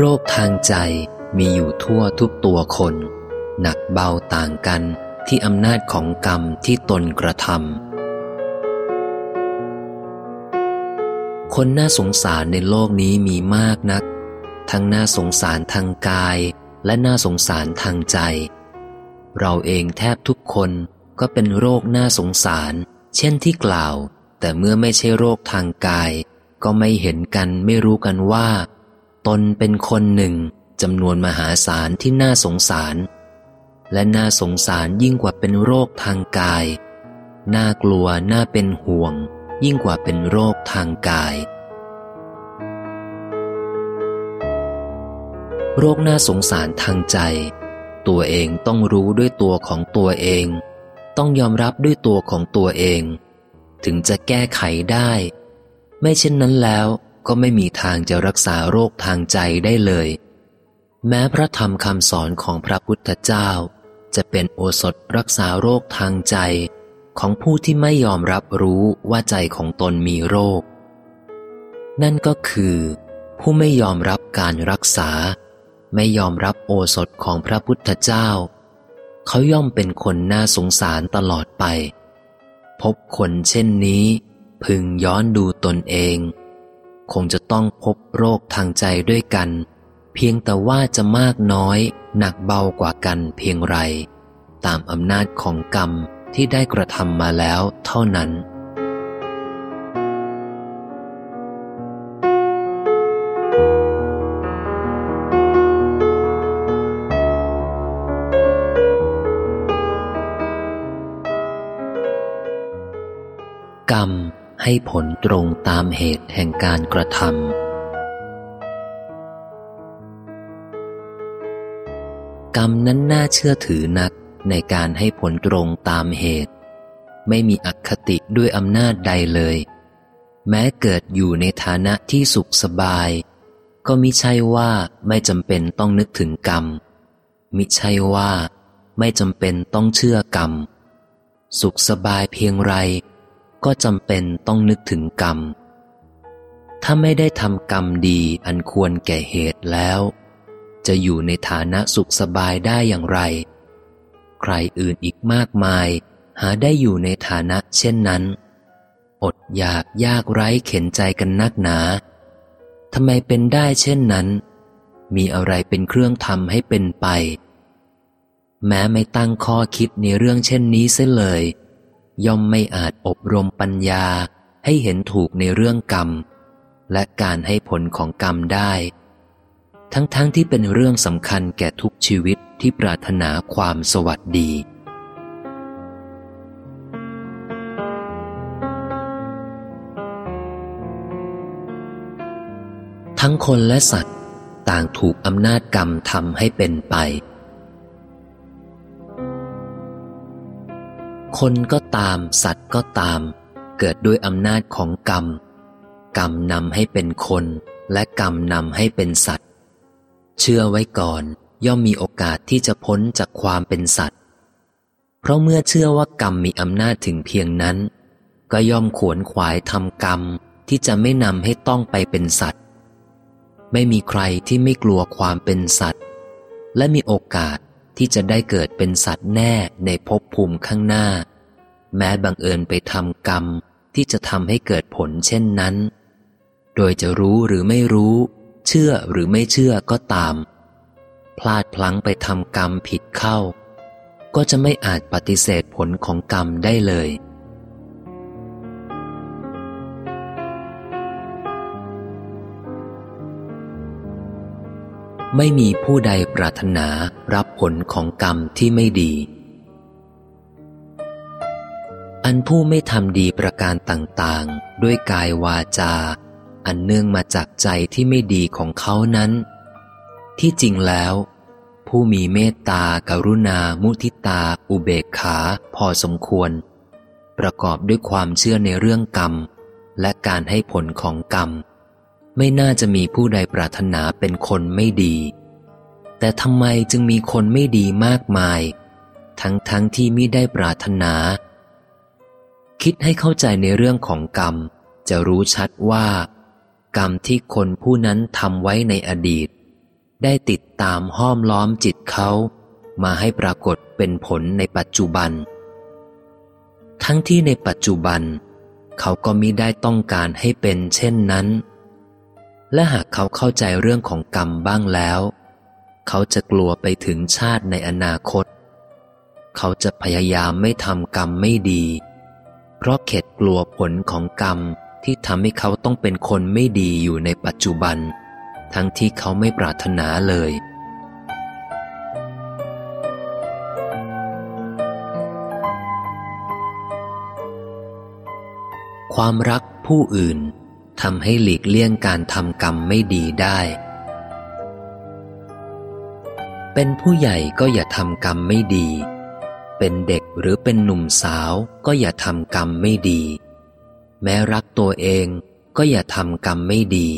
โรคทางใจมีอยู่ทั่วทุกตัวคน หนักเบาต่างกันที่อำนาจของกรรมที่ตนกระทำคนน่าสงสารในโลกนี้มีมากนัก ทั้งน่าสงสารทางกายและน่าสงสารทางใจ เราเองแทบทุกคนก็เป็นโรคน่าสงสาร เช่นที่กล่าว แต่เมื่อไม่ใช่โรคทางกาย ก็ไม่เห็นกันไม่รู้กันว่า ตนเป็นคนหนึ่งจำนวนมหาศาลที่น่าสงสาร และน่าสงสารยิ่งกว่าเป็นโรคทางกาย น่ากลัวน่าเป็นห่วง ยิ่งกว่าเป็นโรคทางกาย โรคน่าสงสารทางใจ ตัวเองต้องรู้ด้วยตัวของตัวเอง ต้องยอมรับด้วยตัวของตัวเอง ถึงจะแก้ไขได้ ไม่เช่นนั้นแล้ว ก็ไม่มีทางจะรักษาโรคทางใจได้เลย แม้พระธรรมคำสอนของพระพุทธเจ้า จะเป็นโอสถรักษาโรคทางใจของผู้ที่ไม่ยอมรับรู้ว่าใจของตนมีโรค นั่นก็คือ ผู้ไม่ยอมรับการรักษา ไม่ยอมรับโอสถของพระพุทธเจ้า เขาย่อมเป็นคนน่าสงสารตลอดไป พบคนเช่นนี้ พึงย้อนดูตนเอง คงจะต้องพบโรคทางใจด้วยกัน เพียงแต่ว่าจะมากน้อย หนักเบากว่ากันเพียงไร ตามอำนาจของกรรมที่ได้กระทำมาแล้วเท่านั้น กรรม ให้ผลตรงตามเหตุแห่งการกระทำกรรมนั้นน่าเชื่อถือนักในการให้ผลตรงตามเหตุ ไม่มีอคติด้วยอำนาจใดเลย แม้เกิดอยู่ในฐานะที่สุขสบาย ก็มิใช่ว่าไม่จำเป็นต้องนึกถึงกรรม มิใช่ว่าไม่จำเป็นต้องเชื่อกรรม สุขสบายเพียงไร ก็จำเป็นต้องนึกถึงกรรม ถ้าไม่ได้ทำกรรมดีอันควรแก่เหตุแล้ว จะอยู่ในฐานะสุขสบายได้อย่างไร ใครอื่นอีกมากมาย หาได้อยู่ในฐานะเช่นนั้น อดอยากยากไร้เข็นใจกันนักหนาทำไมเป็นได้เช่นนั้น มีอะไรเป็นเครื่องทำให้เป็นไป แม้ไม่ตั้งข้อคิดในเรื่องเช่นนี้เสียเลย ย่อมไม่อาจอบรมปัญญาให้เห็นถูกในเรื่องกรรม และการให้ผลของกรรมได้ ทั้งๆทที่เป็นเรื่องสำคัญแก่ทุกชีวิตที่ปรารถนาความสวัสดีทั้งคนและสัตว์ ต่างถูกอำนาจกรรมทำให้เป็นไป คนก็ตาม สัตว์ก็ตาม เกิดด้วยอำนาจของกรรม กรรมนำให้เป็นคน และกรรมนำให้เป็นสัตว์ เชื่อไว้ก่อน ย่อมมีโอกาสที่จะพ้นจากความเป็นสัตว์ เพราะเมื่อเชื่อว่ากรรมมีอำนาจถึงเพียงนั้น ก็ย่อมขวนขวายทำกรรมที่จะไม่นำให้ต้องไปเป็นสัตว์ ไม่มีใครที่ไม่กลัวความเป็นสัตว์ และมีโอกาส ที่จะได้เกิดเป็นสัตว์แน่ในภพภูมิข้างหน้า แม้บังเอิญไปทำกรรมที่จะทำให้เกิดผลเช่นนั้น โดยจะรู้หรือไม่รู้ เชื่อหรือไม่เชื่อก็ตาม พลาดพลั้งไปทำกรรมผิดเข้า ก็จะไม่อาจปฏิเสธผลของกรรมได้เลย ไม่มีผู้ใดปรารถนารับผลของกรรมที่ไม่ดี อันผู้ไม่ทำดีประการต่างๆ ด้วยกายวาจา อันเนื่องมาจากใจที่ไม่ดีของเขานั้น ที่จริงแล้ว ผู้มีเมตตากรุณา มุทิตา อุเบกขา พอสมควร ประกอบด้วยความเชื่อในเรื่องกรรม และการให้ผลของกรรม ไม่น่าจะมีผู้ใดปรารถนาเป็นคนไม่ดี แต่ทำไมจึงมีคนไม่ดีมากมาย ทั้งทั้งที่ไมิได้ปรารถนา คิดให้เข้าใจในเรื่องของกรรม จะรู้ชัดว่า กรรมที่คนผู้นั้นทำไว้ในอดีต ได้ติดตามห้อมล้อมจิตเขา มาให้ปรากฏเป็นผลในปัจจุบัน ทั้งที่ในปัจจุบัน เขาก็มิได้ต้องการให้เป็นเช่นนั้น และหากเขาเข้าใจเรื่องของกรรมบ้างแล้ว เขาจะกลัวไปถึงชาติในอนาคต เขาจะพยายามไม่ทำกรรมไม่ดี เพราะเข็ดกลัวผลของกรรมที่ทำให้เขาต้องเป็นคนไม่ดีอยู่ในปัจจุบัน ทั้งที่เขาไม่ปรารถนาเลย ความรักผู้อื่น ทำให้หลีกเลี่ยงการทำกรรมไม่ดีได้ เป็นผู้ใหญ่ก็อย่าทำกรรมไม่ดี เป็นเด็กหรือเป็นหนุ่มสาวก็อย่าทำกรรมไม่ดี แม้รักตัวเองก็อย่าทำกรรมไม่ดี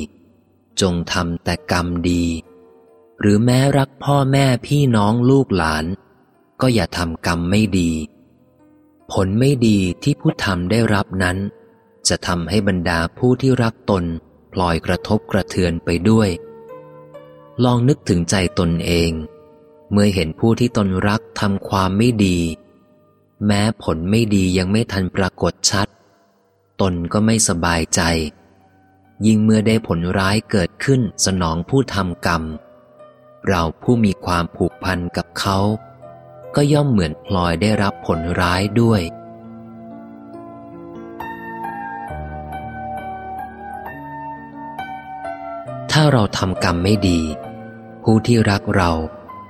จงทำแต่กรรมดี หรือแม้รักพ่อแม่พี่น้องลูกหลาน ก็อย่าทำกรรมไม่ดี ผลไม่ดีที่ผู้ทำได้รับนั้น จะทำให้บรรดาผู้ที่รักตนพลอยกระทบกระเทือนไปด้วย ลองนึกถึงใจตนเอง เมื่อเห็นผู้ที่ตนรักทำความไม่ดี แม้ผลไม่ดียังไม่ทันปรากฏชัด ตนก็ไม่สบายใจ ยิ่งเมื่อได้ผลร้ายเกิดขึ้นสนองผู้ทำกรรม เราผู้มีความผูกพันกับเขา ก็ย่อมเหมือนพลอยได้รับผลร้ายด้วย ถ้าเราทำกรรมไม่ดี ผู้ที่รักเรา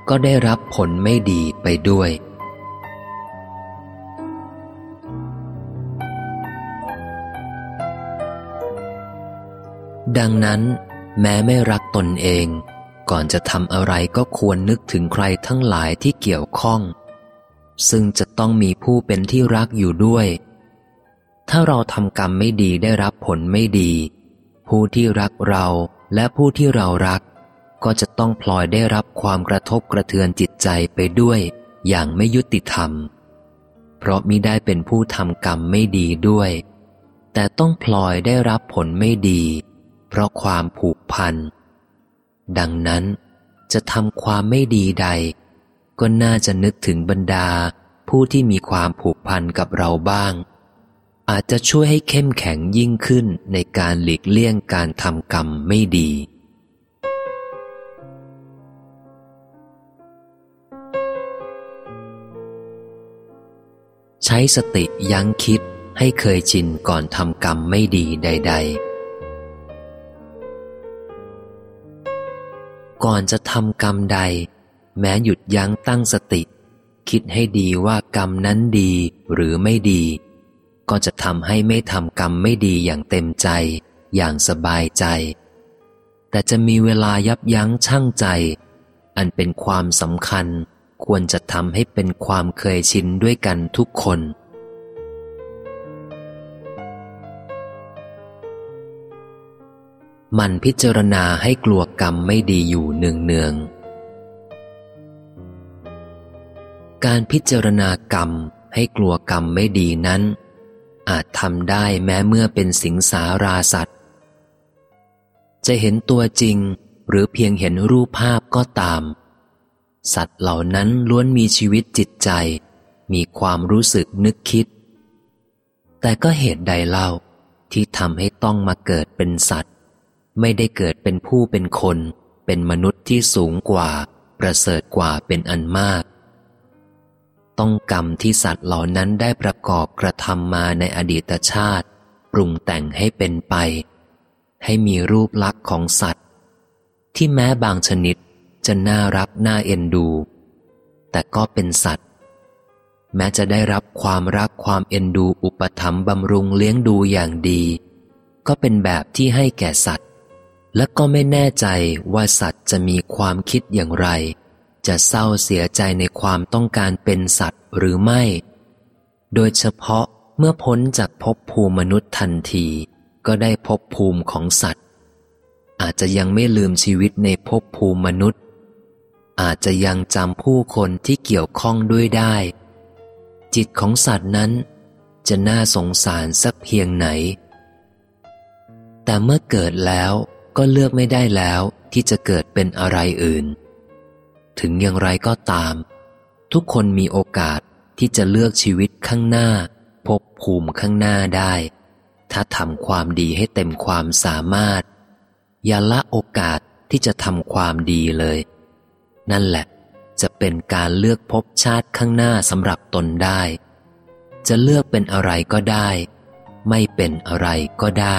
ก็ได้รับผลไม่ดีไปด้วย ดังนั้น แม้ไม่รักตนเอง ก่อนจะทำอะไรก็ควรนึกถึงใครทั้งหลายที่เกี่ยวข้อง ซึ่งจะต้องมีผู้เป็นที่รักอยู่ด้วย ถ้าเราทำกรรมไม่ดีได้รับผลไม่ดี ผู้ที่รักเรา และผู้ที่เรารัก ก็จะต้องพลอยได้รับความกระทบกระเทือนจิตใจไปด้วยอย่างไม่ยุติธรรม เพราะมิได้เป็นผู้ทำกรรมไม่ดีด้วย แต่ต้องพลอยได้รับผลไม่ดี เพราะความผูกพัน ดังนั้นจะทำความไม่ดีใด ก็น่าจะนึกถึงบรรดาผู้ที่มีความผูกพันกับเราบ้าง อาจจะช่วยให้เข้มแข็งยิ่งขึ้นในการหลีกเลี่ยงการทำกรรมไม่ดี ใช้สติยั้งคิดให้เคยชินก่อนทำกรรมไม่ดีใด ๆ ก่อนจะทำกรรมใด แม้หยุดยั้งตั้งสติ คิดให้ดีว่ากรรมนั้นดีหรือไม่ดี ก็จะทำให้ไม่ทำกรรมไม่ดีอย่างเต็มใจ อย่างสบายใจ แต่จะมีเวลายับยั้งชั่งใจ อันเป็นความสำคัญควรจะทำให้เป็นความเคยชินด้วยกันทุกคน มันพิจารณาให้กลัวกรรมไม่ดีอยู่เนืองเนืองการพิจารณากรรมให้กลัวกรรมไม่ดีนั้น อาจทำได้แม้เมื่อเป็นสิงสาราสัตว์ จะเห็นตัวจริงหรือเพียงเห็นรูปภาพก็ตาม สัตว์เหล่านั้นล้วนมีชีวิตจิตใจ มีความรู้สึกนึกคิด แต่ก็เหตุใดเล่าที่ทำให้ต้องมาเกิดเป็นสัตว์ ไม่ได้เกิดเป็นผู้เป็นคน เป็นมนุษย์ที่สูงกว่า ประเสริฐกว่าเป็นอันมาก ต้องกรรมที่สัตว์เหล่านั้นได้ประกอบกระทำมาในอดีตชาติ ปรุงแต่งให้เป็นไป ให้มีรูปลักษณ์ของสัตว์ ที่แม้บางชนิดจะน่ารักน่าเอ็นดู แต่ก็เป็นสัตว์ แม้จะได้รับความรักความเอ็นดูอุปถัมภ์บำรุงเลี้ยงดูอย่างดี ก็เป็นแบบที่ให้แก่สัตว์ และก็ไม่แน่ใจว่าสัตว์จะมีความคิดอย่างไร จะเศร้าเสียใจในความต้องการเป็นสัตว์หรือไม่ โดยเฉพาะเมื่อพ้นจากภพภูมิมนุษย์ทันที ก็ได้ภพภูมิของสัตว์ อาจจะยังไม่ลืมชีวิตในภพภูมิมนุษย์ อาจจะยังจำผู้คนที่เกี่ยวข้องด้วยได้ จิตของสัตว์นั้น จะน่าสงสารสักเพียงไหน แต่เมื่อเกิดแล้วก็เลือกไม่ได้แล้วที่จะเกิดเป็นอะไรอื่น ถึงอย่างไรก็ตาม ทุกคนมีโอกาสที่จะเลือกชีวิตข้างหน้า พบภูมิข้างหน้าได้ ถ้าทำความดีให้เต็มความสามารถ อย่าละโอกาสที่จะทำความดีเลย นั่นแหละ จะเป็นการเลือกพบชาติข้างหน้าสำหรับตนได้ จะเลือกเป็นอะไรก็ได้ ไม่เป็นอะไรก็ได้